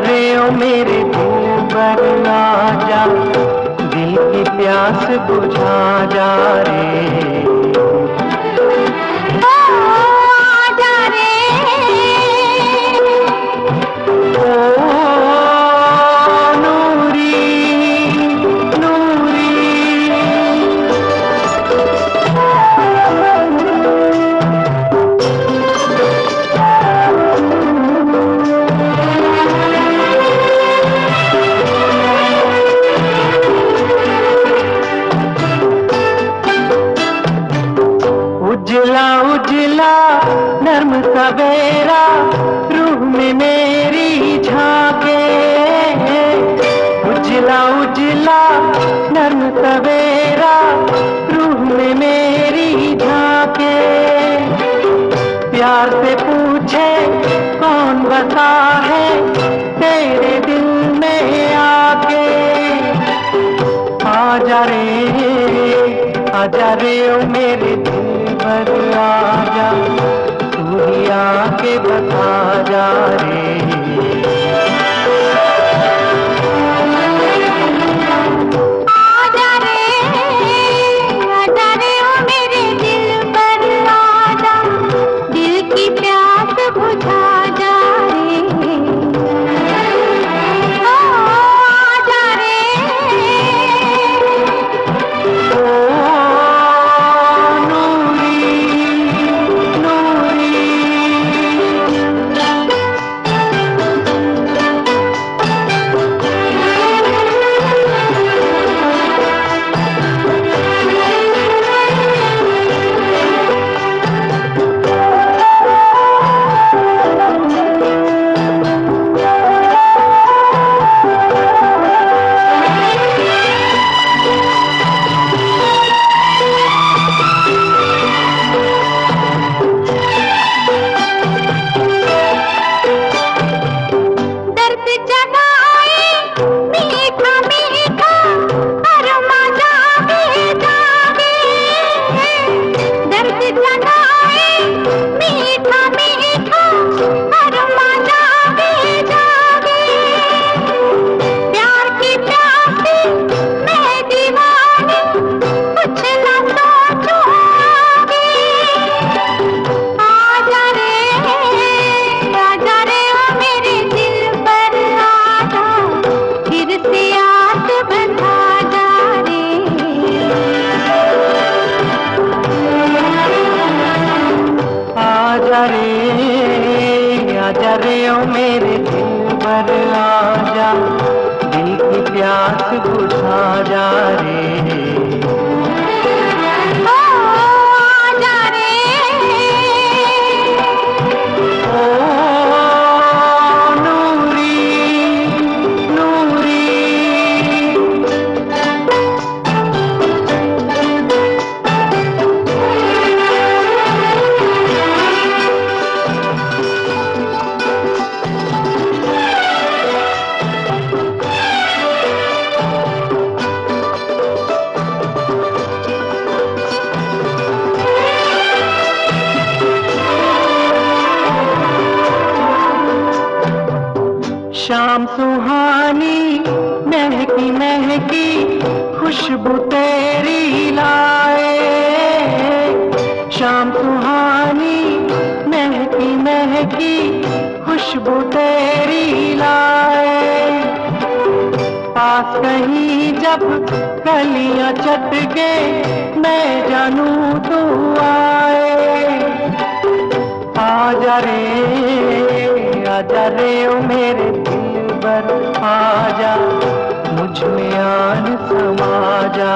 रे मेरे दूबर आजा दिल की प्यास बुझा जा रे। बता है तेरे दिल में आके। आजा रे आजा रे ओ मेरे दिल पर आजा। तू ही आके बता जा रे। ओ मेरे दिल पर आजा दिल की प्यास बुझा जा रे। शाम सुहानी, महकी महकी, खुशबू तेरी लाए। शाम सुहानी, महकी महकी, खुशबू तेरी लाए। पास कहीं जब कलियाँ चटके, मैं जानू तू आए। आजा रे आजा रे ओ मेरे। दिल आ आजा मुझमें आन समा जा